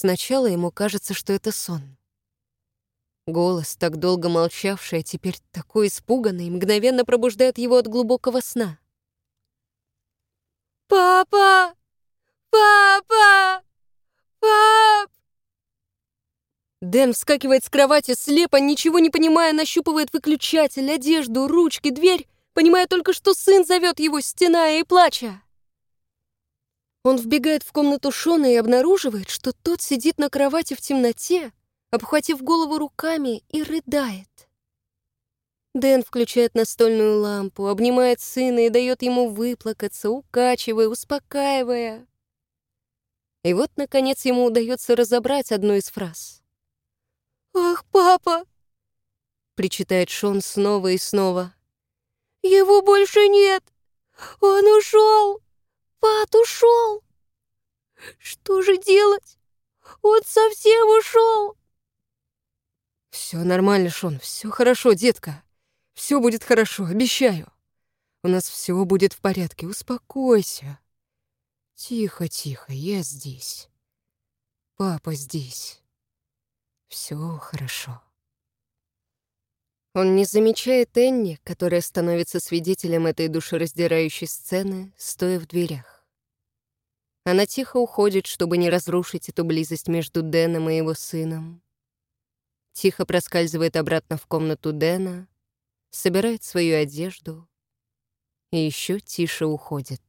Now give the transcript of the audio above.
Сначала ему кажется, что это сон. Голос, так долго молчавший, а теперь такой испуганный, мгновенно пробуждает его от глубокого сна. «Папа! Папа! Пап!» Дэн вскакивает с кровати, слепо, ничего не понимая, нащупывает выключатель, одежду, ручки, дверь, понимая только, что сын зовет его, стеная и плача. Он вбегает в комнату Шона и обнаруживает, что тот сидит на кровати в темноте, обхватив голову руками и рыдает. Дэн включает настольную лампу, обнимает сына и дает ему выплакаться, укачивая, успокаивая. И вот, наконец, ему удается разобрать одну из фраз. «Ах, папа!» — причитает Шон снова и снова. «Его больше нет! Он ушел! Пат ушел! Что же делать? Он совсем ушел!» Все нормально, Шон, все хорошо, детка. Все будет хорошо, обещаю. У нас все будет в порядке, успокойся. Тихо, тихо, я здесь. Папа здесь. Все хорошо. Он не замечает Энни, которая становится свидетелем этой душераздирающей сцены, стоя в дверях. Она тихо уходит, чтобы не разрушить эту близость между Дэном и его сыном тихо проскальзывает обратно в комнату Дэна, собирает свою одежду и еще тише уходит.